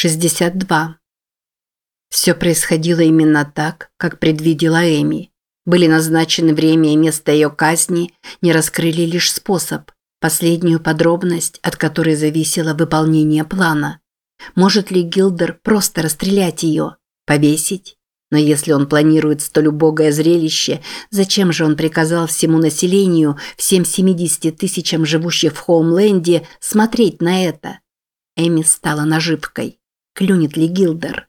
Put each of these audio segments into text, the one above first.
62. Все происходило именно так, как предвидела Эми. Были назначены время и место ее казни, не раскрыли лишь способ, последнюю подробность, от которой зависело выполнение плана. Может ли Гилдер просто расстрелять ее, повесить? Но если он планирует столь убогое зрелище, зачем же он приказал всему населению, всем 70 тысячам живущих в Хоумленде, смотреть на это? Эми стала наживкой. Клюнет ли Гилдер?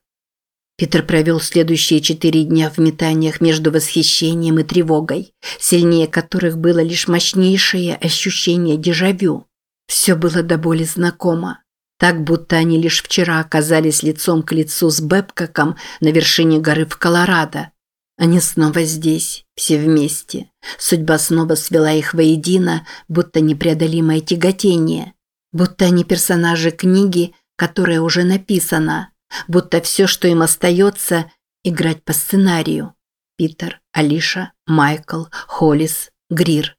Питер провел следующие четыре дня в метаниях между восхищением и тревогой, сильнее которых было лишь мощнейшее ощущение дежавю. Все было до боли знакомо. Так, будто они лишь вчера оказались лицом к лицу с Бэбкоком на вершине горы в Колорадо. Они снова здесь, все вместе. Судьба снова свела их воедино, будто непреодолимое тяготение. Будто они персонажи книги, которая уже написана, будто все, что им остается, играть по сценарию. Питер, Алиша, Майкл, Холлис, Грир.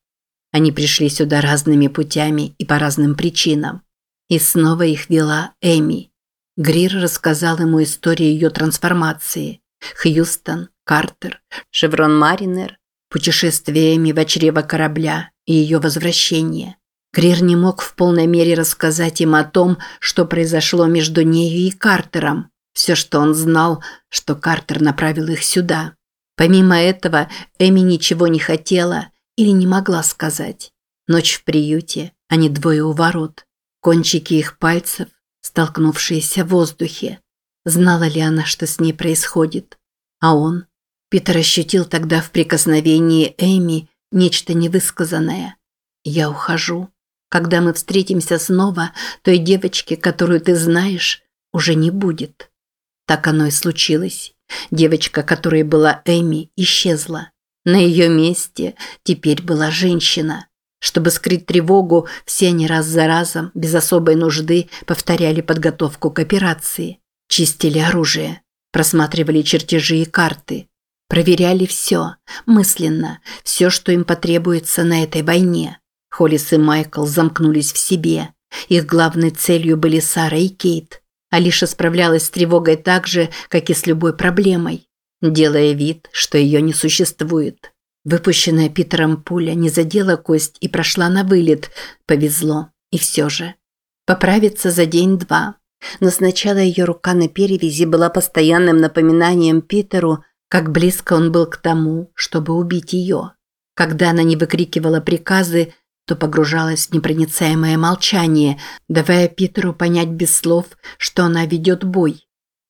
Они пришли сюда разными путями и по разным причинам. И снова их вела Эми. Грир рассказал ему историю ее трансформации. Хьюстон, Картер, Шеврон Маринер, путешествие Эми в чрево корабля и ее возвращение – Грир не мог в полной мере рассказать им о том, что произошло между нею и Картером. Все, что он знал, что Картер направил их сюда. Помимо этого, Эми ничего не хотела или не могла сказать. Ночь в приюте, они двое у ворот. Кончики их пальцев, столкнувшиеся в воздухе. Знала ли она, что с ней происходит? А он? Питер ощутил тогда в прикосновении Эми нечто невысказанное. «Я ухожу». Когда мы встретимся снова, той девочки, которую ты знаешь, уже не будет. Так оно и случилось. Девочка, которая была Эми, исчезла. На ее месте теперь была женщина. Чтобы скрыть тревогу, все они раз за разом, без особой нужды, повторяли подготовку к операции. Чистили оружие, просматривали чертежи и карты. Проверяли все, мысленно, все, что им потребуется на этой войне. Холлис и Майкл замкнулись в себе. Их главной целью были Сара и Кейт. Алиша справлялась с тревогой так же, как и с любой проблемой, делая вид, что ее не существует. Выпущенная Питером пуля не задела кость и прошла на вылет. Повезло. И все же. Поправиться за день-два. Но сначала ее рука на перевязи была постоянным напоминанием Питеру, как близко он был к тому, чтобы убить ее. Когда она не выкрикивала приказы, то погружалась в непроницаемое молчание, давая Питеру понять без слов, что она ведет бой.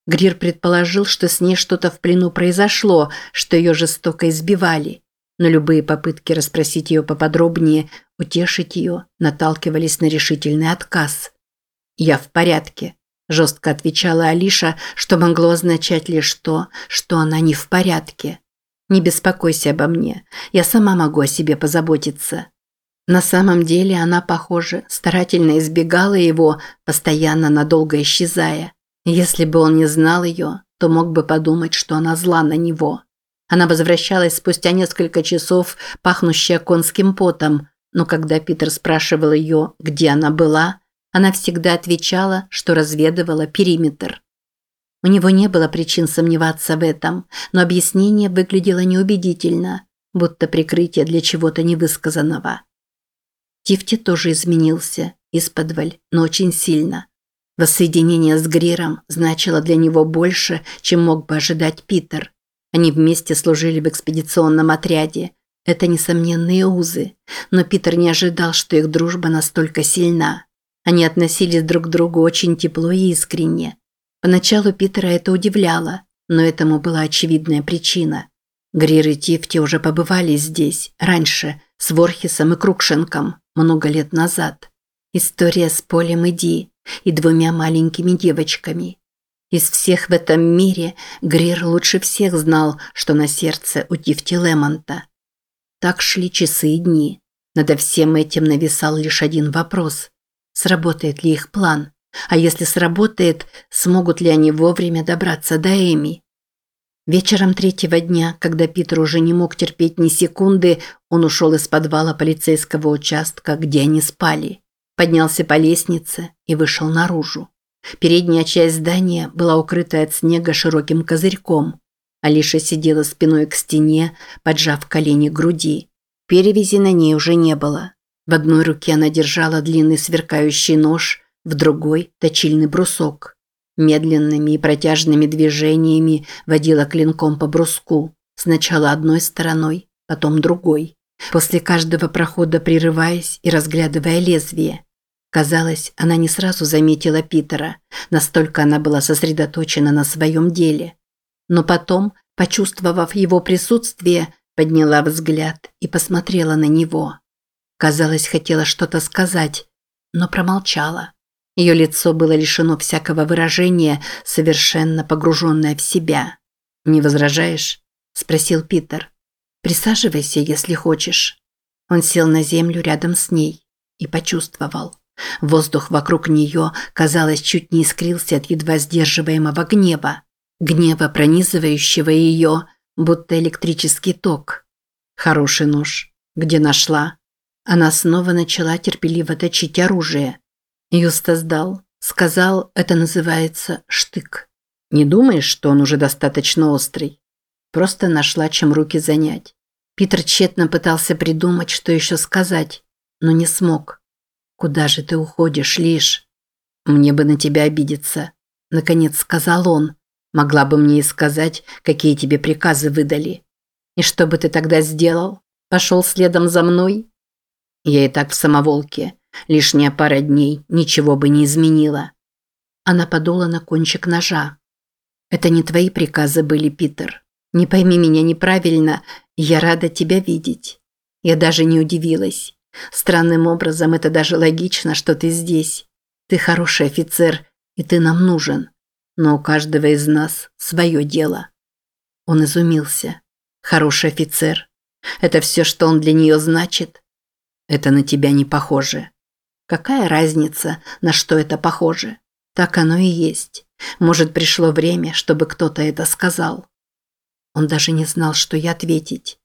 Грир предположил, что с ней что-то в плену произошло, что ее жестоко избивали. Но любые попытки расспросить ее поподробнее, утешить ее, наталкивались на решительный отказ. «Я в порядке», – жестко отвечала Алиша, что могло означать лишь то, что она не в порядке. «Не беспокойся обо мне, я сама могу о себе позаботиться». На самом деле она, похоже, старательно избегала его, постоянно надолго исчезая. Если бы он не знал ее, то мог бы подумать, что она зла на него. Она возвращалась спустя несколько часов, пахнущая конским потом, но когда Питер спрашивал ее, где она была, она всегда отвечала, что разведывала периметр. У него не было причин сомневаться в этом, но объяснение выглядело неубедительно, будто прикрытие для чего-то невысказанного. Тифти тоже изменился, исподволь, но очень сильно. Воссоединение с Гриром значило для него больше, чем мог бы ожидать Питер. Они вместе служили в экспедиционном отряде. Это несомненные узы, но Питер не ожидал, что их дружба настолько сильна. Они относились друг к другу очень тепло и искренне. Поначалу Питера это удивляло, но этому была очевидная причина. Грир и Тифти уже побывали здесь, раньше, с Ворхисом и Крукшенком много лет назад. История с Полем и Ди и двумя маленькими девочками. Из всех в этом мире Грир лучше всех знал, что на сердце у Тифти Лемонта. Так шли часы и дни. Над всем этим нависал лишь один вопрос. Сработает ли их план? А если сработает, смогут ли они вовремя добраться до Эми? Вечером третьего дня, когда Питер уже не мог терпеть ни секунды, он ушел из подвала полицейского участка, где они спали. Поднялся по лестнице и вышел наружу. Передняя часть здания была укрыта от снега широким козырьком. Алиша сидела спиной к стене, поджав колени к груди. Перевязи на ней уже не было. В одной руке она держала длинный сверкающий нож, в другой – точильный брусок. Медленными и протяжными движениями водила клинком по бруску, сначала одной стороной, потом другой, после каждого прохода прерываясь и разглядывая лезвие. Казалось, она не сразу заметила Питера, настолько она была сосредоточена на своем деле. Но потом, почувствовав его присутствие, подняла взгляд и посмотрела на него. Казалось, хотела что-то сказать, но промолчала. Ее лицо было лишено всякого выражения, совершенно погруженное в себя. «Не возражаешь?» – спросил Питер. «Присаживайся, если хочешь». Он сел на землю рядом с ней и почувствовал. Воздух вокруг нее, казалось, чуть не искрился от едва сдерживаемого гнева. Гнева, пронизывающего ее, будто электрический ток. Хороший нож. Где нашла? Она снова начала терпеливо точить оружие. Юста сдал. Сказал, это называется штык. Не думаешь, что он уже достаточно острый? Просто нашла, чем руки занять. Питер тщетно пытался придумать, что еще сказать, но не смог. «Куда же ты уходишь, Лиш?» «Мне бы на тебя обидеться», – наконец сказал он. «Могла бы мне и сказать, какие тебе приказы выдали». «И что бы ты тогда сделал? Пошел следом за мной?» «Я и так в самоволке. Лишняя пара дней ничего бы не изменила». Она подула на кончик ножа. «Это не твои приказы были, Питер. Не пойми меня неправильно, я рада тебя видеть». Я даже не удивилась. Странным образом это даже логично, что ты здесь. Ты хороший офицер, и ты нам нужен. Но у каждого из нас свое дело. Он изумился. Хороший офицер. Это все, что он для нее значит? Это на тебя не похоже. Какая разница, на что это похоже? Так оно и есть. Может, пришло время, чтобы кто-то это сказал. Он даже не знал, что ей ответить.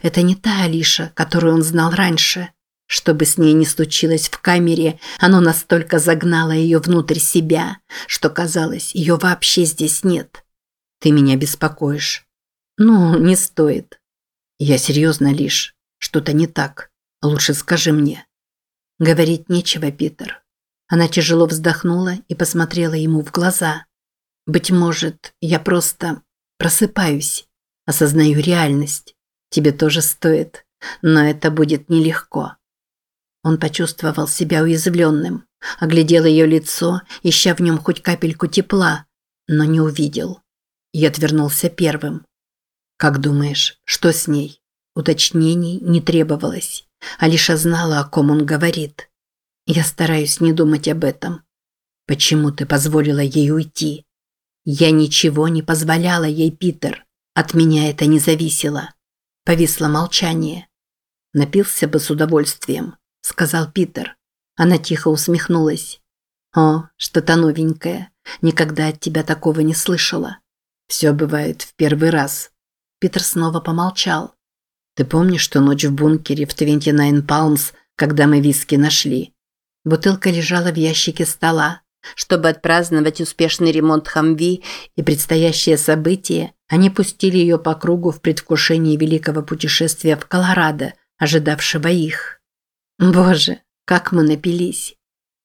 Это не та Алиша, которую он знал раньше. Что бы с ней ни случилось в камере, оно настолько загнало ее внутрь себя, что казалось, ее вообще здесь нет. Ты меня беспокоишь. Ну, не стоит. Я серьезно лишь. Что-то не так. Лучше скажи мне. Говорить нечего, Питер. Она тяжело вздохнула и посмотрела ему в глаза. Быть может, я просто просыпаюсь, осознаю реальность. Тебе тоже стоит, но это будет нелегко. Он почувствовал себя уязвленным, оглядел ее лицо, ища в нем хоть капельку тепла, но не увидел. И отвернулся первым. «Как думаешь, что с ней?» Уточнений не требовалось. Алиша знала, о ком он говорит. «Я стараюсь не думать об этом. Почему ты позволила ей уйти?» «Я ничего не позволяла ей, Питер. От меня это не зависело». Повисло молчание. Напился бы с удовольствием сказал Питер. Она тихо усмехнулась. О, что-то новенькое. Никогда от тебя такого не слышала. Все бывает в первый раз. Питер снова помолчал. Ты помнишь ту ночь в бункере в Твенти Найн Палмс, когда мы виски нашли? Бутылка лежала в ящике стола. Чтобы отпраздновать успешный ремонт Хамви и предстоящее событие, они пустили ее по кругу в предвкушении великого путешествия в Колорадо, ожидавшего их. Боже, как мы напились.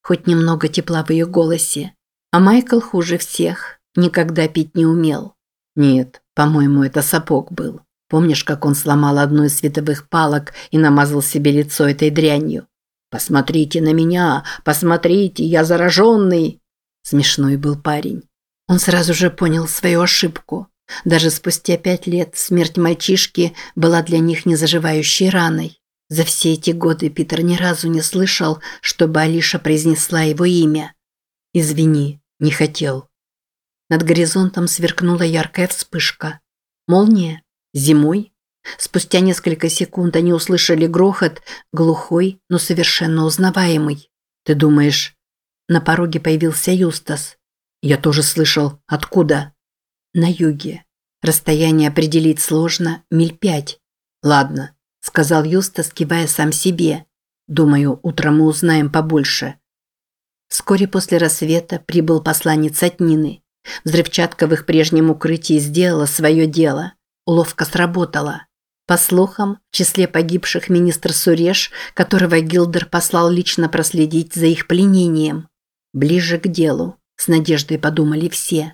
Хоть немного тепла в ее голосе. А Майкл хуже всех. Никогда пить не умел. Нет, по-моему, это сапог был. Помнишь, как он сломал одну из световых палок и намазал себе лицо этой дрянью? «Посмотрите на меня! Посмотрите, я зараженный!» Смешной был парень. Он сразу же понял свою ошибку. Даже спустя пять лет смерть мальчишки была для них незаживающей раной. За все эти годы Питер ни разу не слышал, чтобы Алиша произнесла его имя. «Извини, не хотел». Над горизонтом сверкнула яркая вспышка. Молния? Зимой? Спустя несколько секунд они услышали грохот, глухой, но совершенно узнаваемый. «Ты думаешь...» На пороге появился Юстас. «Я тоже слышал. Откуда?» «На юге. Расстояние определить сложно, миль пять. Ладно, – сказал Юстас, кивая сам себе. «Думаю, утром мы узнаем побольше». Вскоре после рассвета прибыл посланец от Нины. Взрывчатка в их прежнем укрытии сделала свое дело. Уловка сработала. По слухам, в числе погибших министр Суреш, которого Гилдер послал лично проследить за их пленением. Ближе к делу, с надеждой подумали все.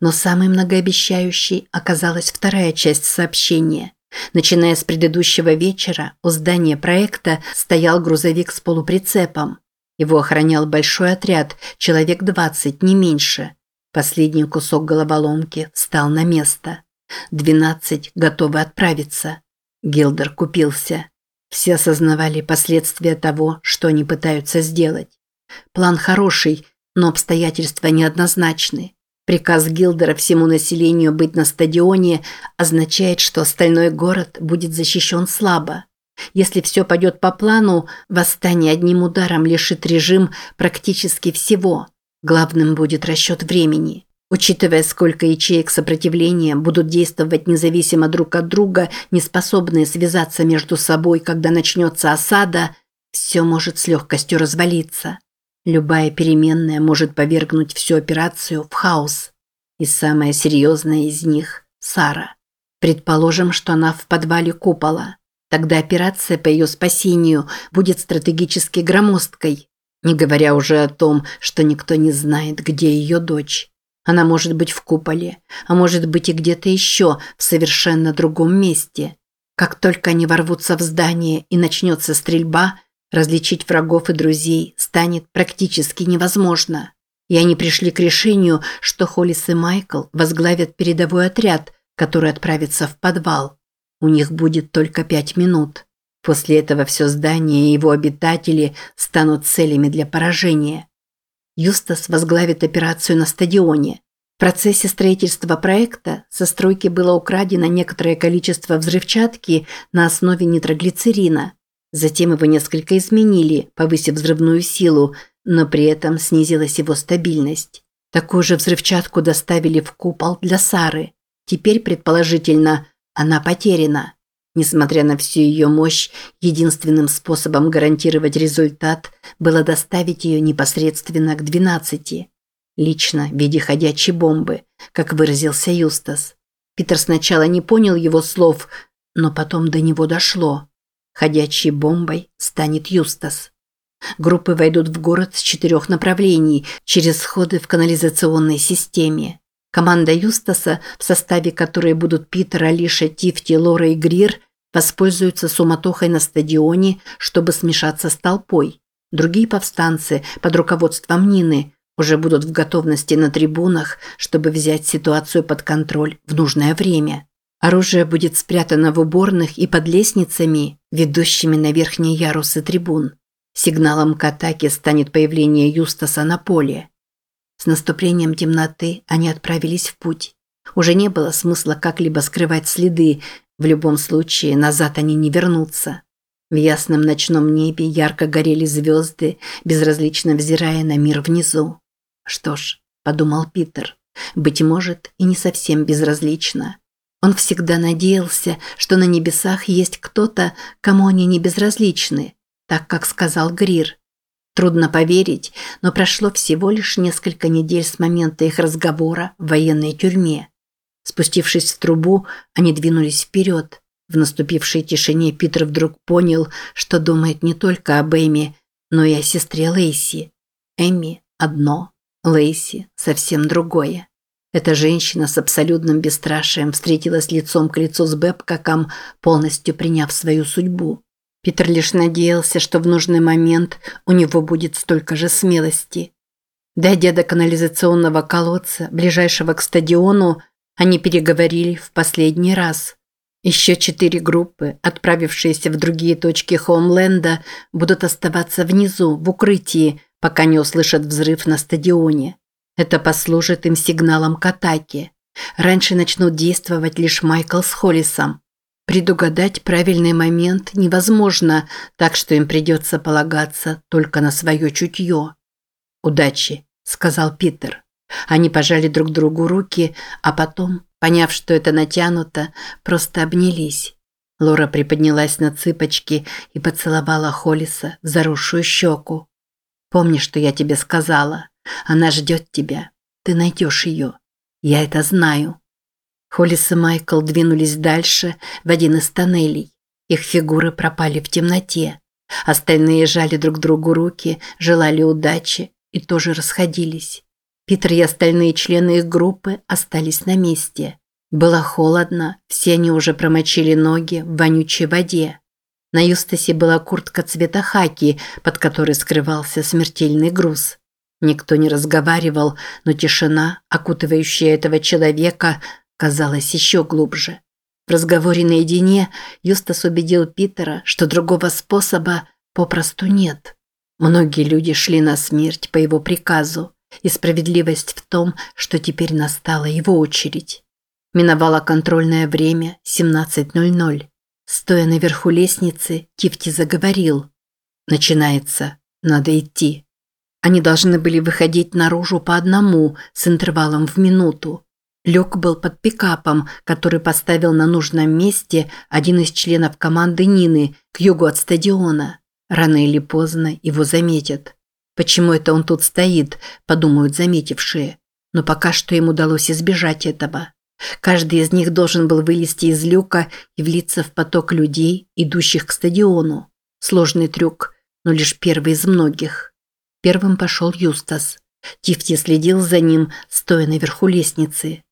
Но самой многообещающей оказалась вторая часть сообщения. Начиная с предыдущего вечера, у здания проекта стоял грузовик с полуприцепом. Его охранял большой отряд, человек 20, не меньше. Последний кусок головоломки встал на место. 12 готовы отправиться. Гилдер купился. Все осознавали последствия того, что они пытаются сделать. План хороший, но обстоятельства неоднозначны. Приказ Гилдера всему населению быть на стадионе означает, что остальной город будет защищен слабо. Если все пойдет по плану, восстание одним ударом лишит режим практически всего. Главным будет расчет времени. Учитывая, сколько ячеек сопротивления будут действовать независимо друг от друга, не способные связаться между собой, когда начнется осада, все может с легкостью развалиться. Любая переменная может повергнуть всю операцию в хаос. И самая серьезная из них – Сара. Предположим, что она в подвале купола. Тогда операция по ее спасению будет стратегически громоздкой, не говоря уже о том, что никто не знает, где ее дочь. Она может быть в куполе, а может быть и где-то еще, в совершенно другом месте. Как только они ворвутся в здание и начнется стрельба – Различить врагов и друзей станет практически невозможно. И они пришли к решению, что Холлис и Майкл возглавят передовой отряд, который отправится в подвал. У них будет только пять минут. После этого все здание и его обитатели станут целями для поражения. Юстас возглавит операцию на стадионе. В процессе строительства проекта со стройки было украдено некоторое количество взрывчатки на основе нитроглицерина – Затем его несколько изменили, повысив взрывную силу, но при этом снизилась его стабильность. Такую же взрывчатку доставили в купол для Сары. Теперь, предположительно, она потеряна. Несмотря на всю ее мощь, единственным способом гарантировать результат было доставить ее непосредственно к 12. Лично в виде ходячей бомбы, как выразился Юстас. Питер сначала не понял его слов, но потом до него дошло. Ходячей бомбой станет Юстас. Группы войдут в город с четырех направлений через сходы в канализационной системе. Команда Юстаса, в составе которой будут Питер, Алиша, Тифти, Лора и Грир, воспользуются суматохой на стадионе, чтобы смешаться с толпой. Другие повстанцы под руководством Нины уже будут в готовности на трибунах, чтобы взять ситуацию под контроль в нужное время. Оружие будет спрятано в уборных и под лестницами, ведущими на верхние ярусы трибун. Сигналом к атаке станет появление Юстаса на поле. С наступлением темноты они отправились в путь. Уже не было смысла как-либо скрывать следы, в любом случае назад они не вернутся. В ясном ночном небе ярко горели звезды, безразлично взирая на мир внизу. «Что ж», – подумал Питер, – «быть может, и не совсем безразлично. Он всегда надеялся, что на небесах есть кто-то, кому они не безразличны, так как сказал Грир. Трудно поверить, но прошло всего лишь несколько недель с момента их разговора в военной тюрьме. Спустившись в трубу, они двинулись вперед. В наступившей тишине Питер вдруг понял, что думает не только об Эми, но и о сестре Лейси. Эми – одно, Лейси – совсем другое. Эта женщина с абсолютным бесстрашием встретилась лицом к лицу с Бэбкаком, полностью приняв свою судьбу. Питер лишь надеялся, что в нужный момент у него будет столько же смелости. Дойдя до канализационного колодца, ближайшего к стадиону, они переговорили в последний раз. Еще четыре группы, отправившиеся в другие точки Хоумленда, будут оставаться внизу, в укрытии, пока не услышат взрыв на стадионе. Это послужит им сигналом к атаке. Раньше начнут действовать лишь Майкл с Холлисом. Предугадать правильный момент невозможно, так что им придется полагаться только на свое чутье. «Удачи», – сказал Питер. Они пожали друг другу руки, а потом, поняв, что это натянуто, просто обнялись. Лора приподнялась на цыпочки и поцеловала Холлиса в заросшую щеку. Помни, что я тебе сказала. Она ждет тебя. Ты найдешь ее. Я это знаю». Холлис и Майкл двинулись дальше, в один из тоннелей. Их фигуры пропали в темноте. Остальные жали друг другу руки, желали удачи и тоже расходились. Питер и остальные члены их группы остались на месте. Было холодно, все они уже промочили ноги в вонючей воде. На Юстасе была куртка цвета хаки, под которой скрывался смертельный груз. Никто не разговаривал, но тишина, окутывающая этого человека, казалась еще глубже. В разговоре наедине Юстас убедил Питера, что другого способа попросту нет. Многие люди шли на смерть по его приказу, и справедливость в том, что теперь настала его очередь. Миновало контрольное время 17.00. Стоя наверху лестницы, Тифти заговорил. «Начинается. Надо идти». Они должны были выходить наружу по одному, с интервалом в минуту. Люк был под пикапом, который поставил на нужном месте один из членов команды Нины к югу от стадиона. Рано или поздно его заметят. Почему это он тут стоит, подумают заметившие. Но пока что им удалось избежать этого. Каждый из них должен был вылезти из люка и влиться в поток людей, идущих к стадиону. Сложный трюк, но лишь первый из многих. Первым пошел Юстас. Тифти следил за ним, стоя наверху лестницы.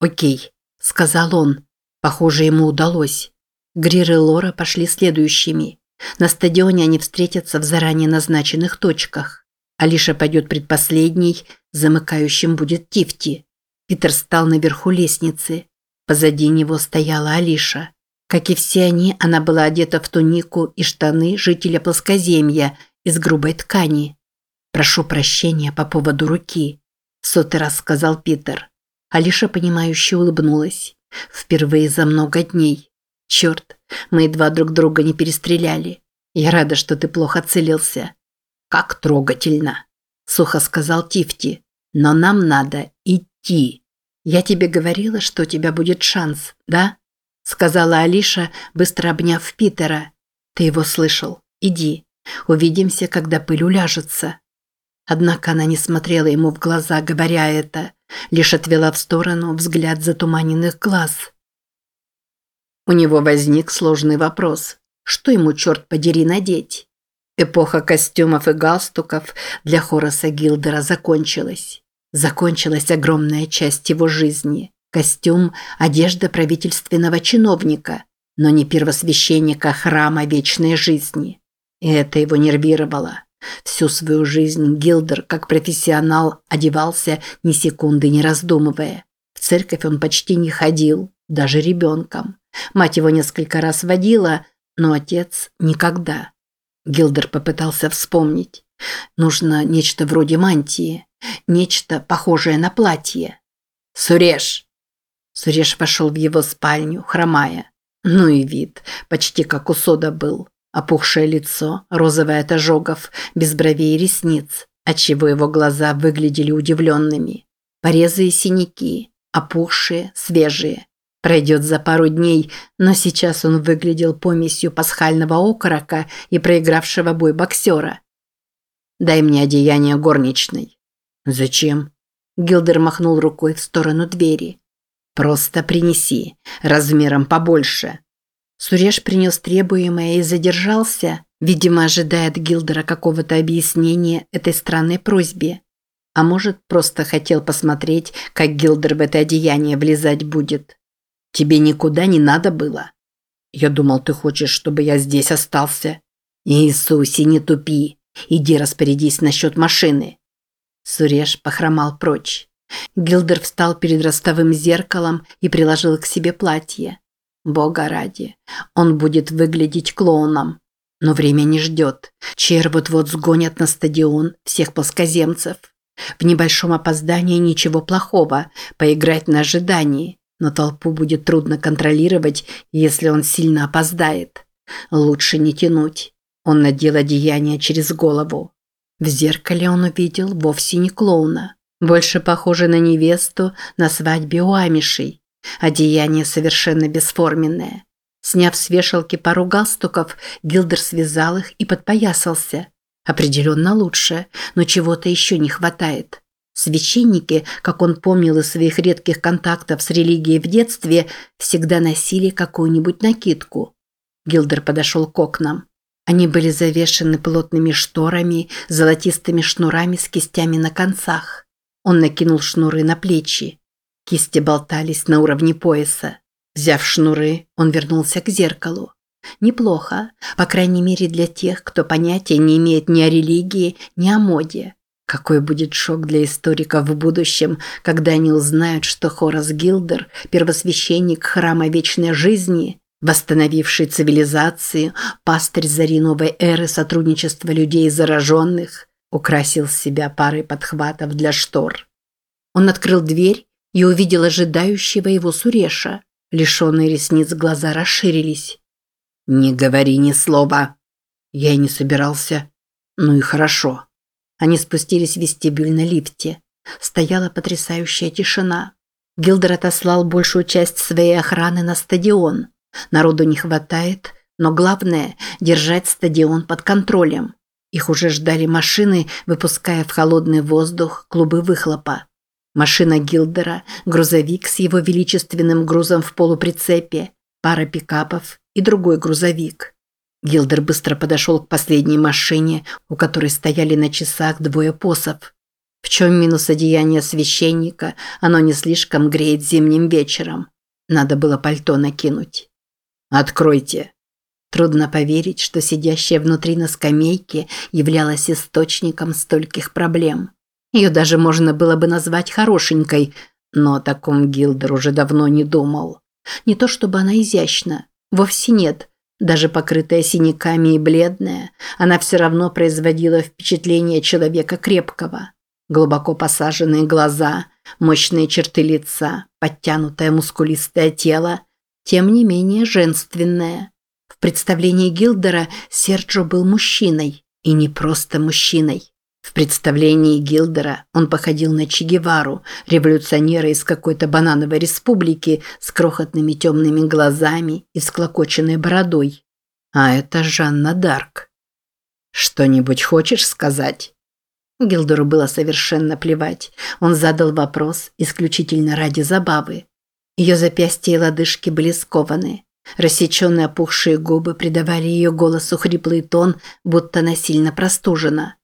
«Окей», – сказал он. Похоже, ему удалось. Грир и Лора пошли следующими. На стадионе они встретятся в заранее назначенных точках. Алиша пойдет предпоследней, замыкающим будет Тифти. Питер стал наверху лестницы. Позади него стояла Алиша. Как и все они, она была одета в тунику и штаны жителя плоскоземья из грубой ткани. «Прошу прощения по поводу руки», – сотый раз сказал Питер. Алиша, понимающе улыбнулась. Впервые за много дней. Черт, мы едва друг друга не перестреляли. Я рада, что ты плохо целился. Как трогательно, сухо сказал Тифти. Но нам надо идти. Я тебе говорила, что у тебя будет шанс, да? сказала Алиша, быстро обняв Питера. Ты его слышал. Иди. Увидимся, когда пыль уляжется. Однако она не смотрела ему в глаза, говоря это лишь отвела в сторону взгляд затуманенных глаз. У него возник сложный вопрос. Что ему, черт подери, надеть? Эпоха костюмов и галстуков для Хораса Гилдера закончилась. Закончилась огромная часть его жизни. Костюм – одежда правительственного чиновника, но не первосвященника храма вечной жизни. И это его нервировало. Всю свою жизнь Гилдер, как профессионал, одевался ни секунды не раздумывая. В церковь он почти не ходил, даже ребенком. Мать его несколько раз водила, но отец никогда. Гилдер попытался вспомнить. Нужно нечто вроде мантии, нечто похожее на платье. «Суреш!» Суреш вошел в его спальню, хромая. Ну и вид, почти как у Сода был. Опухшее лицо, розовое от ожогов, без бровей и ресниц, отчего его глаза выглядели удивленными. Порезы и синяки, опухшие, свежие. Пройдет за пару дней, но сейчас он выглядел помесью пасхального окорока и проигравшего бой боксера. «Дай мне одеяние горничной». «Зачем?» Гилдер махнул рукой в сторону двери. «Просто принеси, размером побольше». Суреш принес требуемое и задержался, видимо, ожидая от Гилдера какого-то объяснения этой странной просьбе. А может, просто хотел посмотреть, как Гилдер в это одеяние влезать будет. Тебе никуда не надо было. Я думал, ты хочешь, чтобы я здесь остался. Иисусе, не тупи. Иди распорядись насчет машины. Суреш похромал прочь. Гилдер встал перед ростовым зеркалом и приложил к себе платье. Бога ради, он будет выглядеть клоуном. Но время не ждет. Чер вот-вот сгонят на стадион всех плоскоземцев. В небольшом опоздании ничего плохого, поиграть на ожидании. Но толпу будет трудно контролировать, если он сильно опоздает. Лучше не тянуть. Он надел одеяние через голову. В зеркале он увидел вовсе не клоуна. Больше похоже на невесту на свадьбе у Амишей. Одеяние совершенно бесформенное. Сняв с вешалки пару галстуков, Гилдер связал их и подпоясался. Определенно лучше, но чего-то еще не хватает. Священники, как он помнил из своих редких контактов с религией в детстве, всегда носили какую-нибудь накидку. Гилдер подошел к окнам. Они были завешены плотными шторами, золотистыми шнурами с кистями на концах. Он накинул шнуры на плечи. Кисти болтались на уровне пояса. Взяв шнуры, он вернулся к зеркалу. Неплохо, по крайней мере для тех, кто понятия не имеет ни о религии, ни о моде. Какой будет шок для историков в будущем, когда они узнают, что Хорас Гилдер, первосвященник храма вечной жизни, восстановивший цивилизацию, пастырь зари новой эры сотрудничества людей зараженных, украсил себя парой подхватов для штор. Он открыл дверь и увидел ожидающего его Суреша. Лишенные ресниц глаза расширились. «Не говори ни слова!» Я и не собирался. Ну и хорошо. Они спустились в вестибюль на лифте. Стояла потрясающая тишина. Гилдер отослал большую часть своей охраны на стадион. Народу не хватает, но главное – держать стадион под контролем. Их уже ждали машины, выпуская в холодный воздух клубы выхлопа. Машина Гилдера, грузовик с его величественным грузом в полуприцепе, пара пикапов и другой грузовик. Гилдер быстро подошел к последней машине, у которой стояли на часах двое посов. В чем минус одеяния священника, оно не слишком греет зимним вечером. Надо было пальто накинуть. «Откройте!» Трудно поверить, что сидящая внутри на скамейке являлась источником стольких проблем. Ее даже можно было бы назвать хорошенькой, но о таком Гилдер уже давно не думал. Не то чтобы она изящна, вовсе нет. Даже покрытая синяками и бледная, она все равно производила впечатление человека крепкого. Глубоко посаженные глаза, мощные черты лица, подтянутое мускулистое тело, тем не менее женственное. В представлении Гилдера Серджо был мужчиной, и не просто мужчиной. В представлении Гилдера он походил на Че Гевару, революционера из какой-то банановой республики с крохотными темными глазами и склокоченной бородой. А это Жанна Дарк. «Что-нибудь хочешь сказать?» Гилдеру было совершенно плевать. Он задал вопрос исключительно ради забавы. Ее запястья и лодыжки были скованы. Рассеченные опухшие губы придавали ее голосу хриплый тон, будто она сильно простужена.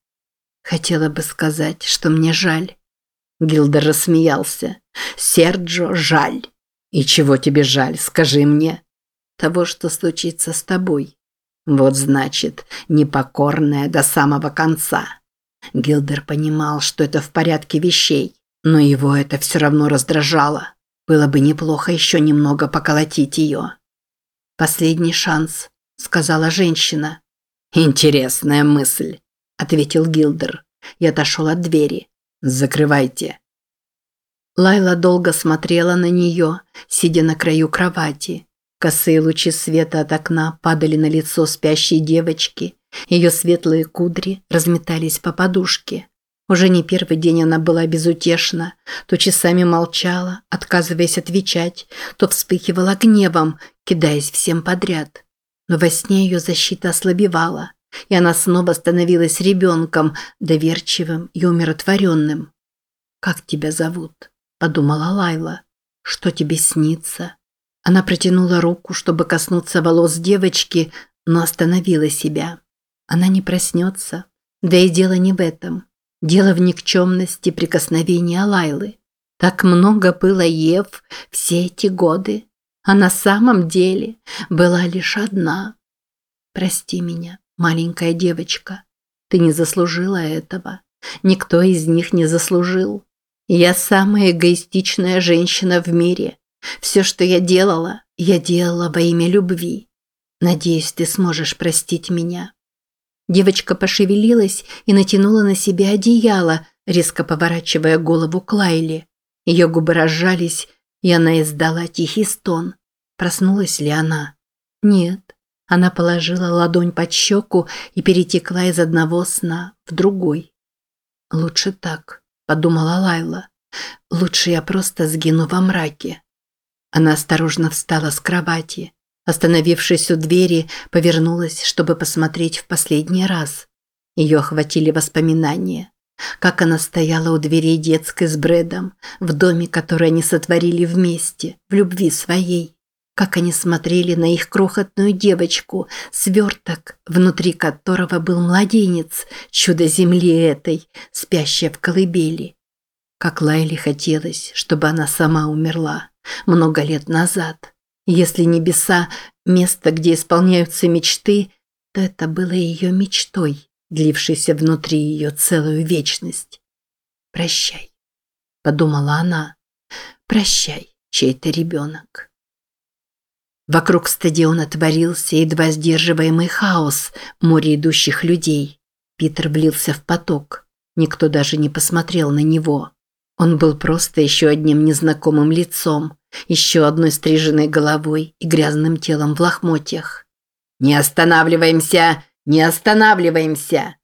Хотела бы сказать, что мне жаль. Гилдер рассмеялся. Серджо, жаль. И чего тебе жаль, скажи мне? Того, что случится с тобой. Вот значит, непокорная до самого конца. Гилдер понимал, что это в порядке вещей, но его это все равно раздражало. Было бы неплохо еще немного поколотить ее. «Последний шанс», – сказала женщина. «Интересная мысль ответил Гилдер и отошел от двери. Закрывайте. Лайла долго смотрела на нее, сидя на краю кровати. Косые лучи света от окна падали на лицо спящей девочки. Ее светлые кудри разметались по подушке. Уже не первый день она была безутешна, то часами молчала, отказываясь отвечать, то вспыхивала гневом, кидаясь всем подряд. Но во сне ее защита ослабевала и она снова становилась ребенком, доверчивым и умиротворенным. «Как тебя зовут?» – подумала Лайла. «Что тебе снится?» Она протянула руку, чтобы коснуться волос девочки, но остановила себя. Она не проснется. Да и дело не в этом. Дело в никчемности прикосновения Лайлы. Так много было Ев все эти годы, а на самом деле была лишь одна. «Прости меня», маленькая девочка. Ты не заслужила этого. Никто из них не заслужил. Я самая эгоистичная женщина в мире. Все, что я делала, я делала во имя любви. Надеюсь, ты сможешь простить меня. Девочка пошевелилась и натянула на себя одеяло, резко поворачивая голову к Лайле. Ее губы разжались, и она издала тихий стон. Проснулась ли она? Нет. Она положила ладонь под щеку и перетекла из одного сна в другой. «Лучше так», – подумала Лайла. «Лучше я просто сгину во мраке». Она осторожно встала с кровати. Остановившись у двери, повернулась, чтобы посмотреть в последний раз. Ее охватили воспоминания. Как она стояла у дверей детской с Брэдом, в доме, который они сотворили вместе, в любви своей. Как они смотрели на их крохотную девочку, сверток, внутри которого был младенец, чудо земли этой, спящая в колыбели. Как Лайле хотелось, чтобы она сама умерла много лет назад. Если небеса – место, где исполняются мечты, то это было ее мечтой, длившейся внутри ее целую вечность. «Прощай», – подумала она, – «прощай, чей-то ребенок». Вокруг стадиона творился едва сдерживаемый хаос, море идущих людей. Питер влился в поток. Никто даже не посмотрел на него. Он был просто еще одним незнакомым лицом, еще одной стриженной головой и грязным телом в лохмотьях. «Не останавливаемся! Не останавливаемся!»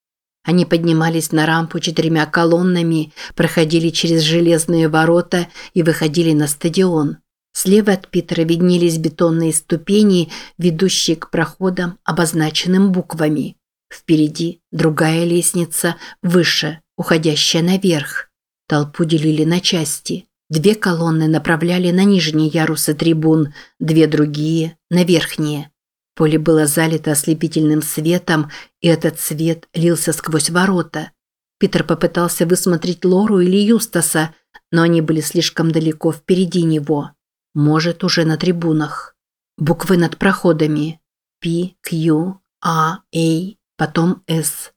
Они поднимались на рампу четырьмя колоннами, проходили через железные ворота и выходили на стадион. Слева от Питера виднелись бетонные ступени, ведущие к проходам, обозначенным буквами. Впереди другая лестница, выше, уходящая наверх. Толпу делили на части. Две колонны направляли на нижние ярусы трибун, две другие – на верхние. Поле было залито ослепительным светом, и этот свет лился сквозь ворота. Питер попытался высмотреть Лору или Юстаса, но они были слишком далеко впереди него. Может, уже на трибунах. Буквы над проходами. P, Q, A, A, потом S.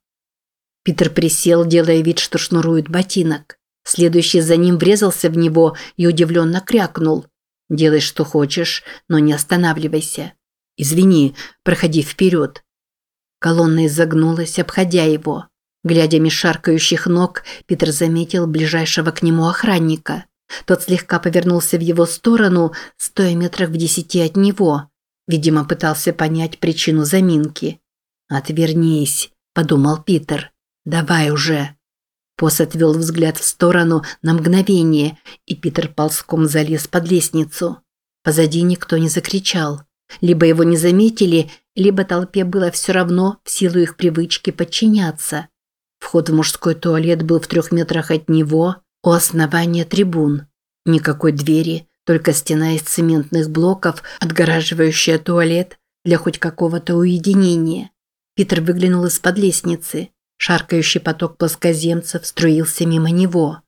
Питер присел, делая вид, что шнурует ботинок. Следующий за ним врезался в него и удивленно крякнул. «Делай, что хочешь, но не останавливайся. Извини, проходи вперед». Колонна изогнулась, обходя его. Глядя меж шаркающих ног, Питер заметил ближайшего к нему охранника. Тот слегка повернулся в его сторону, стоя метрах в десяти от него. Видимо, пытался понять причину заминки. «Отвернись», – подумал Питер. «Давай уже». Пос отвел взгляд в сторону на мгновение, и Питер ползком залез под лестницу. Позади никто не закричал. Либо его не заметили, либо толпе было все равно в силу их привычки подчиняться. Вход в мужской туалет был в трех метрах от него, у основания трибун. Никакой двери, только стена из цементных блоков, отгораживающая туалет для хоть какого-то уединения. Питер выглянул из-под лестницы. Шаркающий поток плоскоземцев струился мимо него.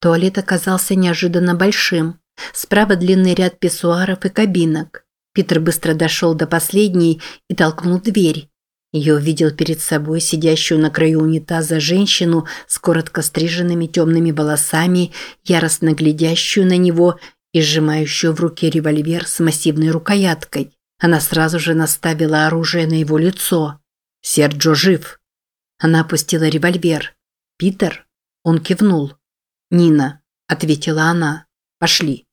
Туалет оказался неожиданно большим. Справа длинный ряд писсуаров и кабинок. Питер быстро дошел до последней и толкнул дверь. Я увидел перед собой сидящую на краю унитаза женщину с коротко стриженными темными волосами, яростно глядящую на него и сжимающую в руке револьвер с массивной рукояткой. Она сразу же наставила оружие на его лицо. «Серджо жив!» Она опустила револьвер. «Питер?» Он кивнул. «Нина», – ответила она. «Пошли».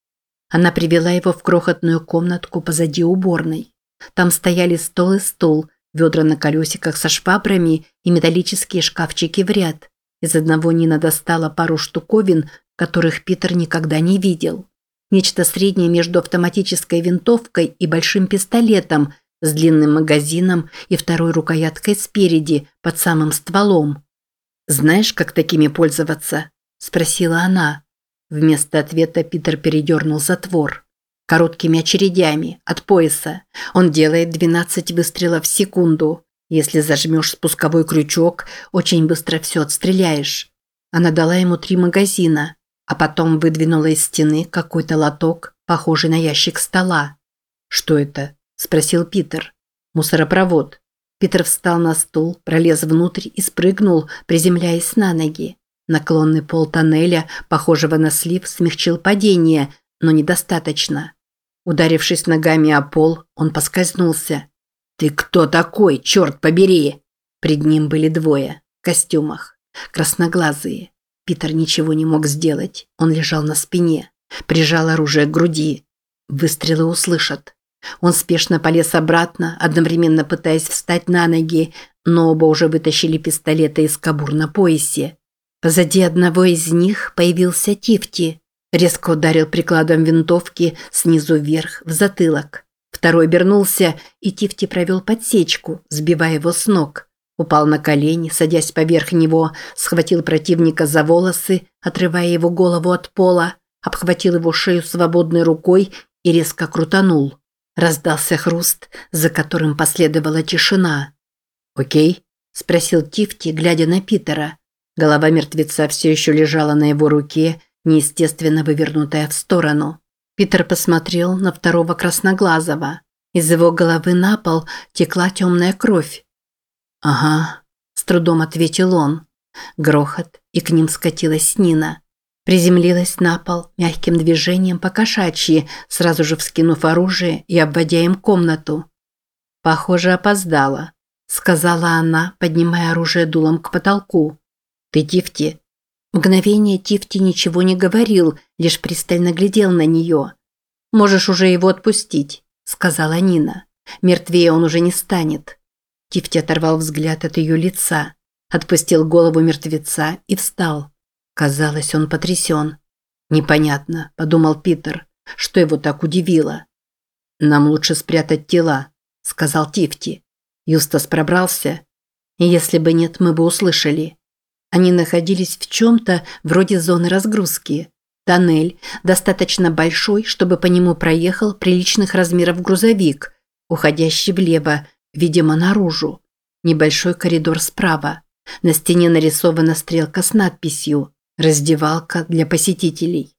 Она привела его в крохотную комнатку позади уборной. Там стояли стол и стул – ведра на колесиках со швабрами и металлические шкафчики в ряд. Из одного Нина достала пару штуковин, которых Питер никогда не видел. Нечто среднее между автоматической винтовкой и большим пистолетом с длинным магазином и второй рукояткой спереди, под самым стволом. «Знаешь, как такими пользоваться?» – спросила она. Вместо ответа Питер передернул затвор короткими очередями, от пояса. Он делает 12 выстрелов в секунду. Если зажмешь спусковой крючок, очень быстро все отстреляешь. Она дала ему три магазина, а потом выдвинула из стены какой-то лоток, похожий на ящик стола. «Что это?» – спросил Питер. «Мусоропровод». Питер встал на стул, пролез внутрь и спрыгнул, приземляясь на ноги. Наклонный пол тоннеля, похожего на слив, смягчил падение, но недостаточно. Ударившись ногами о пол, он поскользнулся. «Ты кто такой, черт побери?» Пред ним были двое, в костюмах, красноглазые. Питер ничего не мог сделать, он лежал на спине, прижал оружие к груди. Выстрелы услышат. Он спешно полез обратно, одновременно пытаясь встать на ноги, но оба уже вытащили пистолеты из кобур на поясе. Позади одного из них появился Тифти, Резко ударил прикладом винтовки снизу вверх в затылок. Второй обернулся, и Тифти провел подсечку, сбивая его с ног. упал на колени, садясь поверх него, схватил противника за волосы, отрывая его голову от пола, обхватил его шею свободной рукой и резко крутанул. Раздался хруст, за которым последовала тишина. «Окей?» – спросил Тифти, глядя на Питера. Голова мертвеца все еще лежала на его руке, неестественно вывернутая в сторону. Питер посмотрел на второго красноглазого. Из его головы на пол текла темная кровь. «Ага», – с трудом ответил он. Грохот, и к ним скатилась Нина. Приземлилась на пол мягким движением по кошачьи, сразу же вскинув оружие и обводя им комнату. «Похоже, опоздала», – сказала она, поднимая оружие дулом к потолку. «Ты Тифти?» Мгновение Тифти ничего не говорил, лишь пристально глядел на нее. «Можешь уже его отпустить», – сказала Нина. «Мертвее он уже не станет». Тифти оторвал взгляд от ее лица, отпустил голову мертвеца и встал. Казалось, он потрясен. «Непонятно», – подумал Питер, – что его так удивило. «Нам лучше спрятать тела», – сказал Тифти. Юстас пробрался. Если бы нет, мы бы услышали. Они находились в чем-то вроде зоны разгрузки. Тоннель, достаточно большой, чтобы по нему проехал приличных размеров грузовик, уходящий влево, видимо, наружу. Небольшой коридор справа. На стене нарисована стрелка с надписью Раздевалка для посетителей.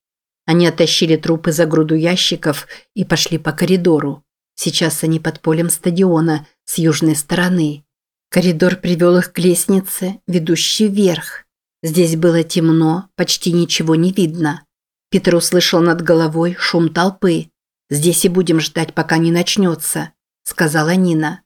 Они оттащили трупы за груду ящиков и пошли по коридору. Сейчас они под полем стадиона с южной стороны. Коридор привел их к лестнице, ведущей вверх. Здесь было темно, почти ничего не видно. Питер услышал над головой шум толпы. «Здесь и будем ждать, пока не начнется», – сказала Нина.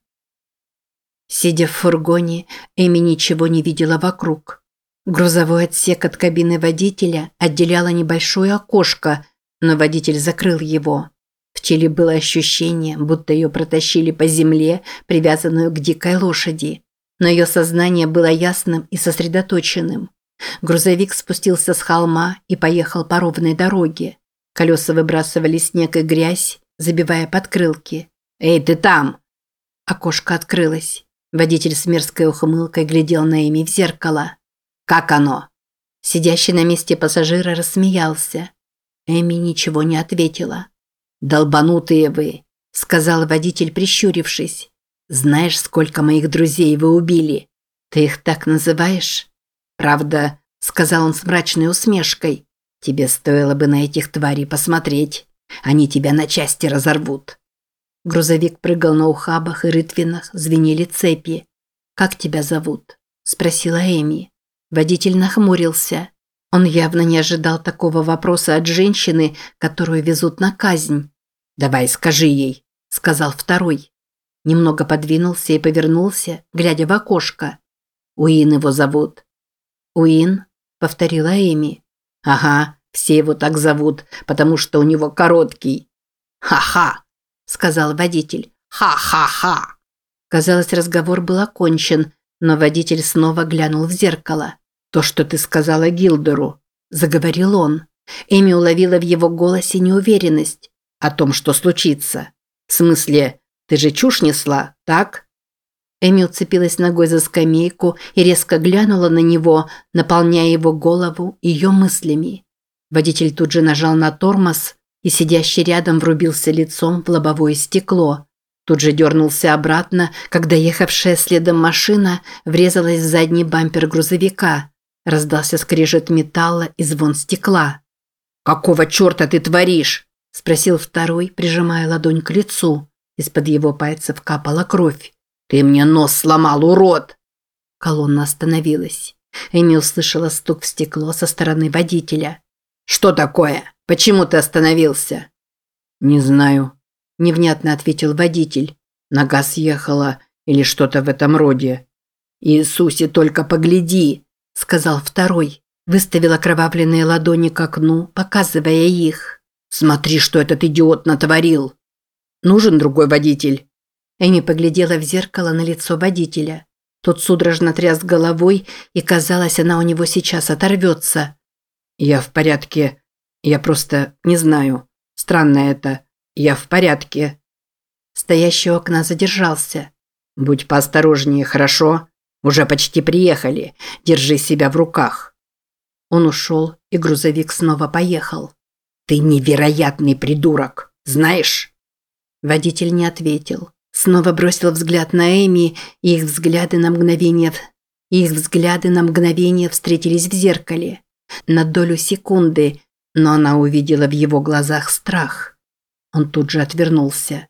Сидя в фургоне, Эми ничего не видела вокруг. Грузовой отсек от кабины водителя отделяло небольшое окошко, но водитель закрыл его. В теле было ощущение, будто ее протащили по земле, привязанную к дикой лошади. Но ее сознание было ясным и сосредоточенным. Грузовик спустился с холма и поехал по ровной дороге. Колеса выбрасывали снег и грязь, забивая подкрылки. «Эй, ты там!» Окошко открылось. Водитель с мерзкой ухмылкой глядел на Эми в зеркало. Как оно?» Сидящий на месте пассажира рассмеялся. Эми ничего не ответила. «Долбанутые вы», – сказал водитель, прищурившись. «Знаешь, сколько моих друзей вы убили? Ты их так называешь?» «Правда», – сказал он с мрачной усмешкой. «Тебе стоило бы на этих тварей посмотреть. Они тебя на части разорвут». Грузовик прыгал на ухабах и рытвинах, звенели цепи. «Как тебя зовут?» – спросила Эми. Водитель нахмурился. Он явно не ожидал такого вопроса от женщины, которую везут на казнь. «Давай, скажи ей», – сказал второй. Немного подвинулся и повернулся, глядя в окошко. «Уин его зовут». «Уин?» – повторила Эми. «Ага, все его так зовут, потому что у него короткий». «Ха-ха!» – сказал водитель. «Ха-ха-ха!» Казалось, разговор был окончен, но водитель снова глянул в зеркало. «То, что ты сказала Гилдеру», – заговорил он. Эми уловила в его голосе неуверенность о том, что случится. В смысле, ты же чушь несла, так? Эми уцепилась ногой за скамейку и резко глянула на него, наполняя его голову ее мыслями. Водитель тут же нажал на тормоз, и сидящий рядом врубился лицом в лобовое стекло. Тут же дернулся обратно, когда ехавшая следом машина врезалась в задний бампер грузовика. Раздался скрежет металла и звон стекла. «Какого черта ты творишь?» – спросил второй, прижимая ладонь к лицу. Из-под его пальцев капала кровь. «Ты мне нос сломал, урод!» Колонна остановилась. Эми услышала стук в стекло со стороны водителя. «Что такое? Почему ты остановился?» «Не знаю», – невнятно ответил водитель. «Нога съехала или что-то в этом роде». «Иисусе, только погляди!» – сказал второй. Выставил окровавленные ладони к окну, показывая их. «Смотри, что этот идиот натворил!» «Нужен другой водитель?» Эми поглядела в зеркало на лицо водителя. Тот судорожно тряс головой, и казалось, она у него сейчас оторвется. «Я в порядке. Я просто не знаю. Странно это. Я в порядке». Стоящий у окна задержался. «Будь поосторожнее, хорошо?» Уже почти приехали. Держи себя в руках». Он ушел, и грузовик снова поехал. «Ты невероятный придурок, знаешь?» Водитель не ответил. Снова бросил взгляд на Эми, и их взгляды на мгновение... Их взгляды на мгновение встретились в зеркале. На долю секунды, но она увидела в его глазах страх. Он тут же отвернулся.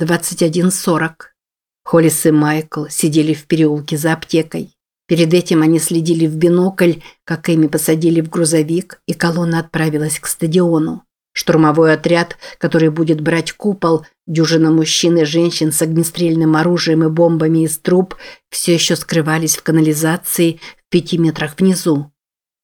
21.40. Холлис и Майкл сидели в переулке за аптекой. Перед этим они следили в бинокль, как Эми посадили в грузовик, и колонна отправилась к стадиону. Штурмовой отряд, который будет брать купол, дюжина мужчин и женщин с огнестрельным оружием и бомбами из труб все еще скрывались в канализации в пяти метрах внизу.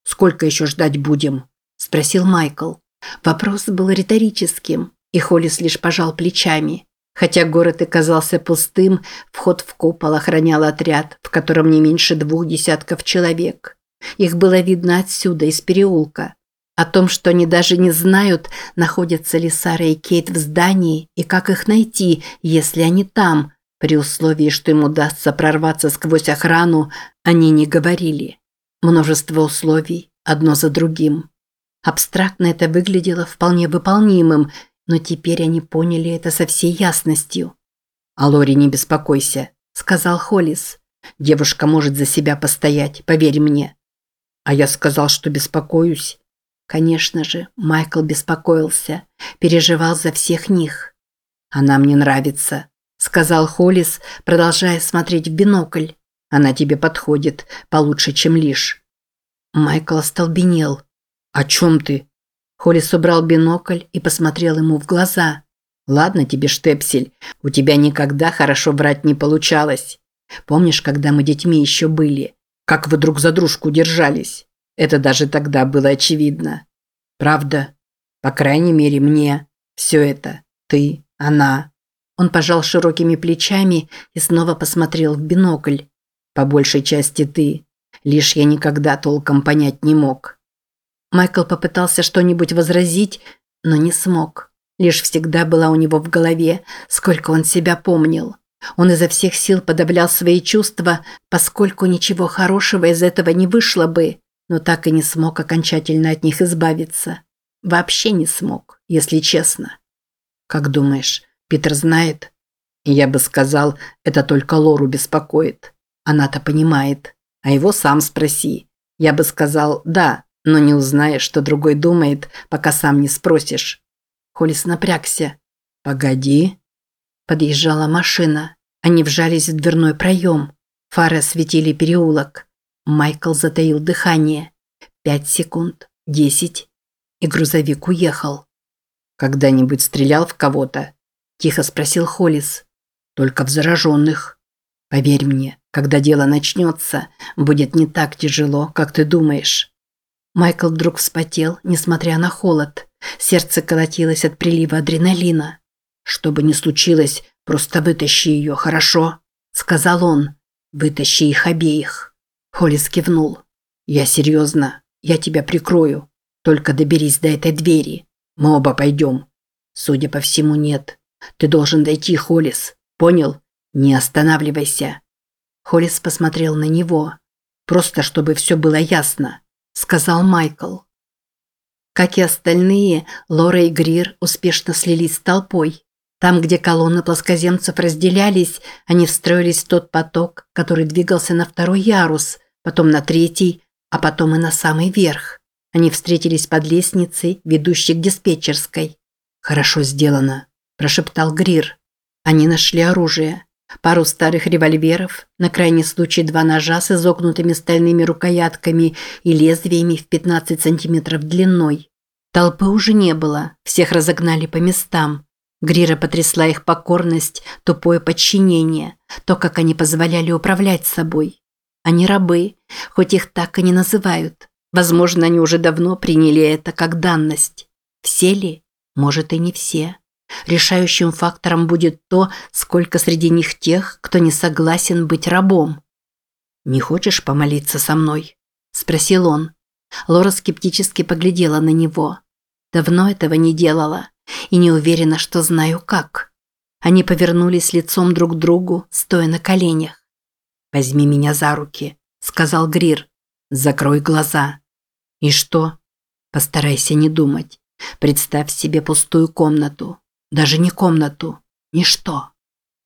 «Сколько еще ждать будем?» – спросил Майкл. Вопрос был риторическим, и Холлис лишь пожал плечами. Хотя город и казался пустым, вход в купол охранял отряд, в котором не меньше двух десятков человек. Их было видно отсюда, из переулка. О том, что они даже не знают, находятся ли Сара и Кейт в здании и как их найти, если они там, при условии, что им удастся прорваться сквозь охрану, они не говорили. Множество условий, одно за другим. Абстрактно это выглядело вполне выполнимым, но теперь они поняли это со всей ясностью. «А Лори, не беспокойся», – сказал Холлис. «Девушка может за себя постоять, поверь мне». «А я сказал, что беспокоюсь». Конечно же, Майкл беспокоился, переживал за всех них. «Она мне нравится», – сказал Холлис, продолжая смотреть в бинокль. «Она тебе подходит, получше, чем лишь». Майкл остолбенел. «О чем ты?» Холлис убрал бинокль и посмотрел ему в глаза. «Ладно тебе, Штепсель, у тебя никогда хорошо брать не получалось. Помнишь, когда мы детьми еще были? Как вы друг за дружку держались? Это даже тогда было очевидно. Правда? По крайней мере, мне. Все это. Ты, она». Он пожал широкими плечами и снова посмотрел в бинокль. «По большей части ты. Лишь я никогда толком понять не мог». Майкл попытался что-нибудь возразить, но не смог. Лишь всегда была у него в голове, сколько он себя помнил. Он изо всех сил подавлял свои чувства, поскольку ничего хорошего из этого не вышло бы но так и не смог окончательно от них избавиться. Вообще не смог, если честно. Как думаешь, Питер знает? Я бы сказал, это только Лору беспокоит. Она-то понимает. А его сам спроси. Я бы сказал «да», но не узнаешь, что другой думает, пока сам не спросишь. Холлис напрягся. «Погоди». Подъезжала машина. Они вжались в дверной проем. Фары осветили переулок. Майкл затаил дыхание. Пять секунд, десять, и грузовик уехал. «Когда-нибудь стрелял в кого-то?» – тихо спросил Холлис. «Только в зараженных. Поверь мне, когда дело начнется, будет не так тяжело, как ты думаешь». Майкл вдруг вспотел, несмотря на холод. Сердце колотилось от прилива адреналина. «Что бы ни случилось, просто вытащи ее, хорошо?» – сказал он. «Вытащи их обеих». Холлис кивнул. «Я серьезно. Я тебя прикрою. Только доберись до этой двери. Мы оба пойдем». «Судя по всему, нет. Ты должен дойти, Холлис. Понял? Не останавливайся». Холлис посмотрел на него. «Просто чтобы все было ясно», – сказал Майкл. Как и остальные, Лора и Грир успешно слились с толпой. Там, где колонны плоскоземцев разделялись, они встроились в тот поток, который двигался на второй ярус, потом на третий, а потом и на самый верх. Они встретились под лестницей, ведущей к диспетчерской. «Хорошо сделано», – прошептал Грир. Они нашли оружие. Пару старых револьверов, на крайний случай два ножа с изогнутыми стальными рукоятками и лезвиями в 15 сантиметров длиной. Толпы уже не было, всех разогнали по местам. Грира потрясла их покорность, тупое подчинение, то, как они позволяли управлять собой. Они рабы, хоть их так и не называют. Возможно, они уже давно приняли это как данность. Все ли? Может, и не все. Решающим фактором будет то, сколько среди них тех, кто не согласен быть рабом. «Не хочешь помолиться со мной?» – спросил он. Лора скептически поглядела на него. Давно этого не делала и не уверена, что знаю как. Они повернулись лицом друг к другу, стоя на коленях. «Возьми меня за руки», – сказал Грир. «Закрой глаза». «И что?» «Постарайся не думать. Представь себе пустую комнату. Даже не комнату. Ничто».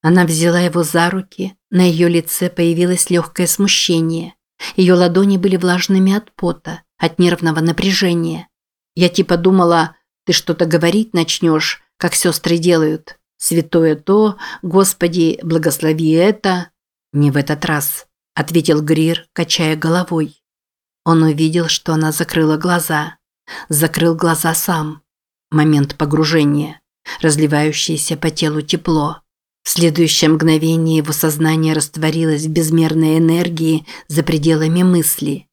Она взяла его за руки, на ее лице появилось легкое смущение. Ее ладони были влажными от пота, от нервного напряжения. Я типа думала, ты что-то говорить начнешь, как сестры делают. Святое то, Господи, благослови это. Не в этот раз, ответил Грир, качая головой. Он увидел, что она закрыла глаза. Закрыл глаза сам. Момент погружения. Разливающееся по телу тепло. В следующее мгновение его сознание растворилось в безмерной энергии за пределами мысли.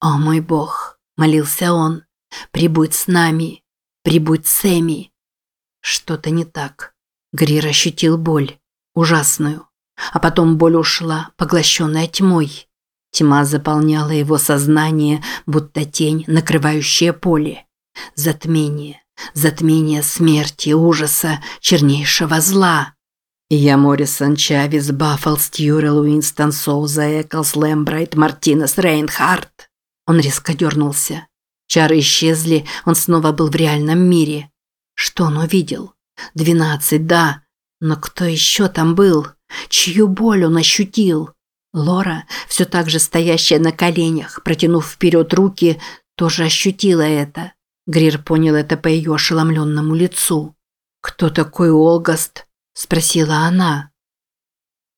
«О мой Бог!» – молился он. «Прибудь с нами! Прибудь с Эми!» Что-то не так. Грир ощутил боль. Ужасную. А потом боль ушла, поглощенная тьмой. Тьма заполняла его сознание, будто тень, накрывающая поле. Затмение. Затмение смерти, ужаса, чернейшего зла. Я Моррисон, Чавес, Баффал, Стьюрел, Уинстон, Соуза, Эклс, Лэмбрайт, Мартинес, Рейнхард. Он резко дернулся. Чары исчезли, он снова был в реальном мире. Что он увидел? Двенадцать, да. Но кто еще там был? Чью боль он ощутил? Лора, все так же стоящая на коленях, протянув вперед руки, тоже ощутила это. Грир понял это по ее ошеломленному лицу. Кто такой Олгаст? спросила она.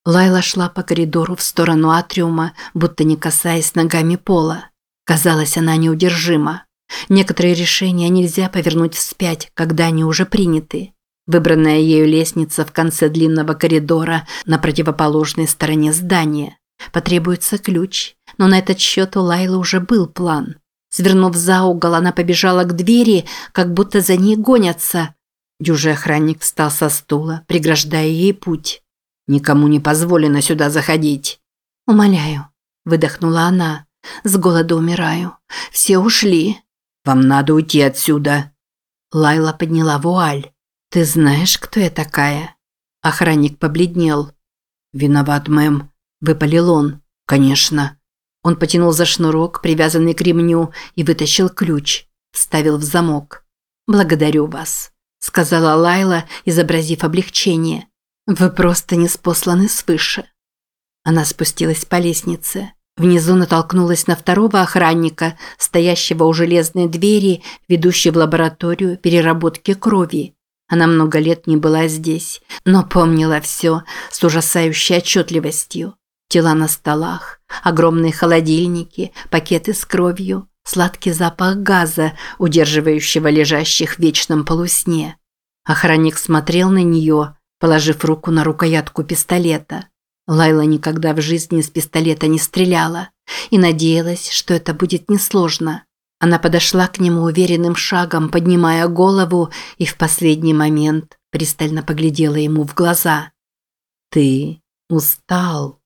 Лайла шла по коридору в сторону атриума, будто не касаясь ногами пола. Казалось, она неудержима. Некоторые решения нельзя повернуть вспять, когда они уже приняты. Выбранная ею лестница в конце длинного коридора на противоположной стороне здания. Потребуется ключ, но на этот счет у Лайлы уже был план. Свернув за угол, она побежала к двери, как будто за ней гонятся, Дюжий охранник встал со стула, преграждая ей путь. «Никому не позволено сюда заходить». «Умоляю», – выдохнула она. «С голода умираю. Все ушли». «Вам надо уйти отсюда». Лайла подняла вуаль. «Ты знаешь, кто я такая?» Охранник побледнел. «Виноват, мэм», – выпалил он. «Конечно». Он потянул за шнурок, привязанный к ремню, и вытащил ключ. Вставил в замок. «Благодарю вас» сказала Лайла, изобразив облегчение. Вы просто не спосланы свыше. Она спустилась по лестнице. Внизу натолкнулась на второго охранника, стоящего у железной двери, ведущей в лабораторию переработки крови. Она много лет не была здесь, но помнила все с ужасающей отчетливостью. Тела на столах, огромные холодильники, пакеты с кровью, сладкий запах газа, удерживающего лежащих в вечном полусне. Охранник смотрел на нее, положив руку на рукоятку пистолета. Лайла никогда в жизни из пистолета не стреляла и надеялась, что это будет несложно. Она подошла к нему уверенным шагом, поднимая голову, и в последний момент пристально поглядела ему в глаза. «Ты устал».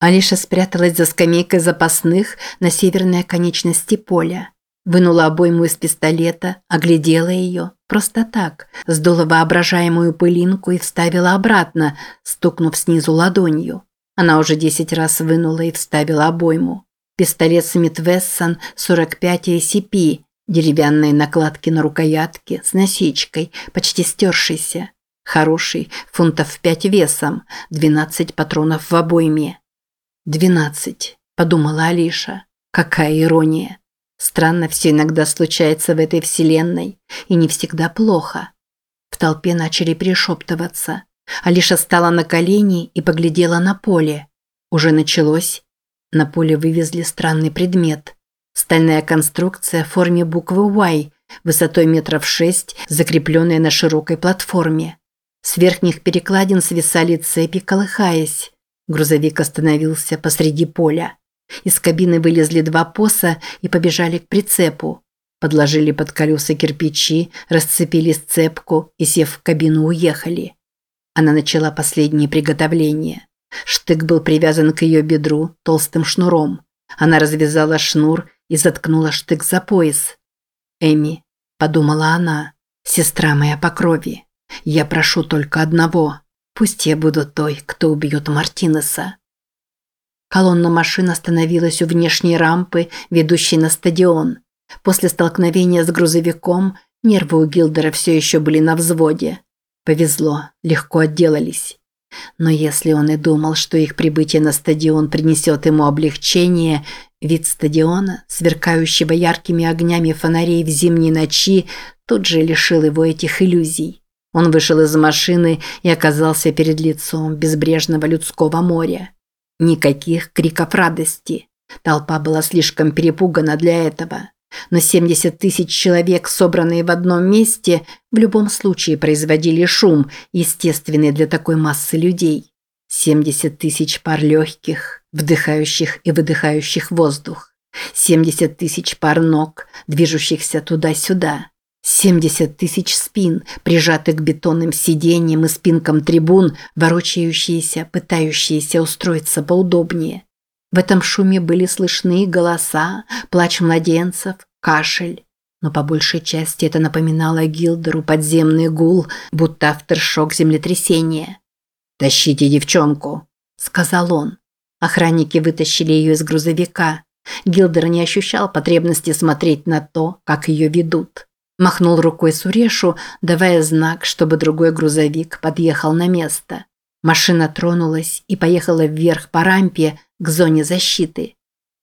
Алиша спряталась за скамейкой запасных на северной оконечности поля. Вынула обойму из пистолета, оглядела ее, просто так, сдула воображаемую пылинку и вставила обратно, стукнув снизу ладонью. Она уже десять раз вынула и вставила обойму. Пистолет Смит Вессон 45 ACP, деревянные накладки на рукоятке с насечкой, почти стершейся. Хороший, фунтов пять весом, 12 патронов в обойме. «Двенадцать», – подумала Алиша. Какая ирония. Странно все иногда случается в этой вселенной, и не всегда плохо. В толпе начали перешептываться. Алиша стала на колени и поглядела на поле. Уже началось. На поле вывезли странный предмет. Стальная конструкция в форме буквы Y, высотой метров шесть, закрепленная на широкой платформе. С верхних перекладин свисали цепи, колыхаясь. Грузовик остановился посреди поля. Из кабины вылезли два поса и побежали к прицепу. Подложили под колеса кирпичи, расцепили сцепку и, сев в кабину, уехали. Она начала последние приготовления. Штык был привязан к ее бедру толстым шнуром. Она развязала шнур и заткнула штык за пояс. «Эми», – подумала она, – «сестра моя по крови. Я прошу только одного. Пусть я буду той, кто убьет Мартинеса. Колонна машин остановилась у внешней рампы, ведущей на стадион. После столкновения с грузовиком нервы у Гилдера все еще были на взводе. Повезло, легко отделались. Но если он и думал, что их прибытие на стадион принесет ему облегчение, вид стадиона, сверкающего яркими огнями фонарей в зимней ночи, тут же лишил его этих иллюзий. Он вышел из машины и оказался перед лицом безбрежного людского моря. Никаких криков радости. Толпа была слишком перепугана для этого. Но 70 тысяч человек, собранные в одном месте, в любом случае производили шум, естественный для такой массы людей. 70 тысяч пар легких, вдыхающих и выдыхающих воздух. 70 тысяч пар ног, движущихся туда-сюда. 70 тысяч спин, прижатых к бетонным сиденьям и спинкам трибун, ворочающиеся, пытающиеся устроиться поудобнее. В этом шуме были слышны голоса, плач младенцев, кашель. Но по большей части это напоминало Гилдеру подземный гул, будто авторшок землетрясения. «Тащите девчонку», – сказал он. Охранники вытащили ее из грузовика. Гилдер не ощущал потребности смотреть на то, как ее ведут. Махнул рукой Сурешу, давая знак, чтобы другой грузовик подъехал на место. Машина тронулась и поехала вверх по рампе к зоне защиты.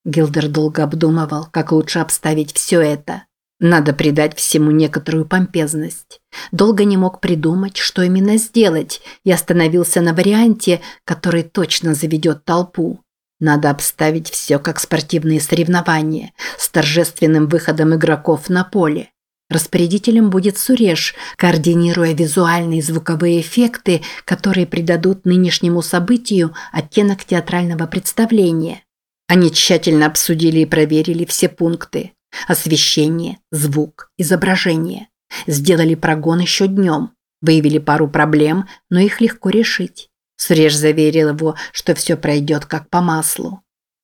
Гилдер долго обдумывал, как лучше обставить все это. Надо придать всему некоторую помпезность. Долго не мог придумать, что именно сделать, и остановился на варианте, который точно заведет толпу. Надо обставить все как спортивные соревнования, с торжественным выходом игроков на поле. Распорядителем будет Суреш, координируя визуальные и звуковые эффекты, которые придадут нынешнему событию оттенок театрального представления. Они тщательно обсудили и проверили все пункты. Освещение, звук, изображение. Сделали прогон еще днем. Выявили пару проблем, но их легко решить. Суреш заверил его, что все пройдет как по маслу.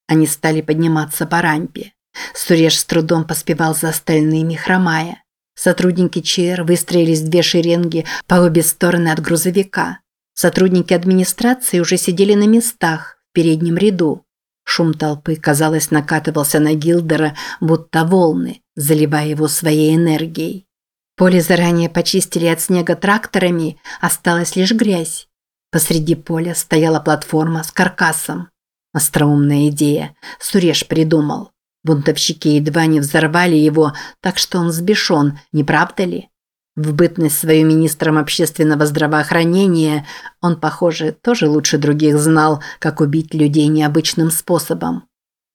Они стали подниматься по рампе. Суреш с трудом поспевал за остальными, хромая. Сотрудники ЧР выстроились в две шеренги по обе стороны от грузовика. Сотрудники администрации уже сидели на местах в переднем ряду. Шум толпы, казалось, накатывался на Гилдера, будто волны, заливая его своей энергией. Поле заранее почистили от снега тракторами, осталась лишь грязь. Посреди поля стояла платформа с каркасом. Остроумная идея. Суреш придумал. Бунтовщики едва не взорвали его, так что он сбешен, не правда ли? В бытность свою министром общественного здравоохранения он, похоже, тоже лучше других знал, как убить людей необычным способом.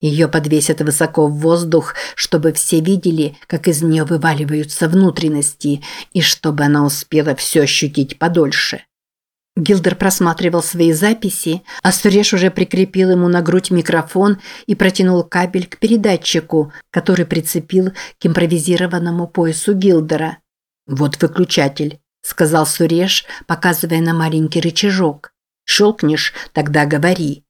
Ее подвесят высоко в воздух, чтобы все видели, как из нее вываливаются внутренности, и чтобы она успела все ощутить подольше. Гилдер просматривал свои записи, а Суреш уже прикрепил ему на грудь микрофон и протянул кабель к передатчику, который прицепил к импровизированному поясу Гилдера. «Вот выключатель», – сказал Суреш, показывая на маленький рычажок. «Щелкнешь, тогда говори».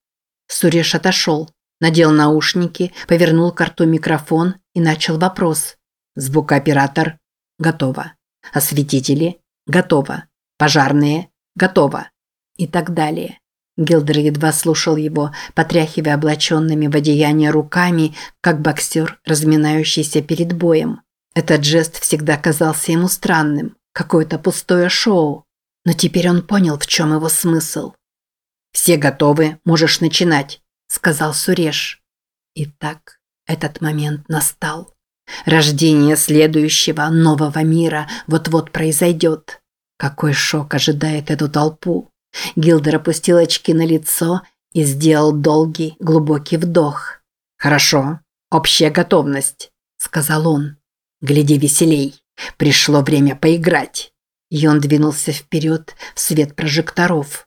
Суреш отошел, надел наушники, повернул карту микрофон и начал вопрос. «Звукооператор? Готово. Осветители? Готово. Пожарные?» Готово. И так далее. Гилдер едва слушал его, потряхивая облаченными в одеяние руками, как боксер, разминающийся перед боем. Этот жест всегда казался ему странным, какое-то пустое шоу. Но теперь он понял, в чем его смысл. «Все готовы, можешь начинать», – сказал Суреш. Итак, этот момент настал. Рождение следующего нового мира вот-вот произойдет. Какой шок ожидает эту толпу. Гилдер опустил очки на лицо и сделал долгий, глубокий вдох. «Хорошо. Общая готовность», – сказал он. «Гляди веселей. Пришло время поиграть». И он двинулся вперед в свет прожекторов.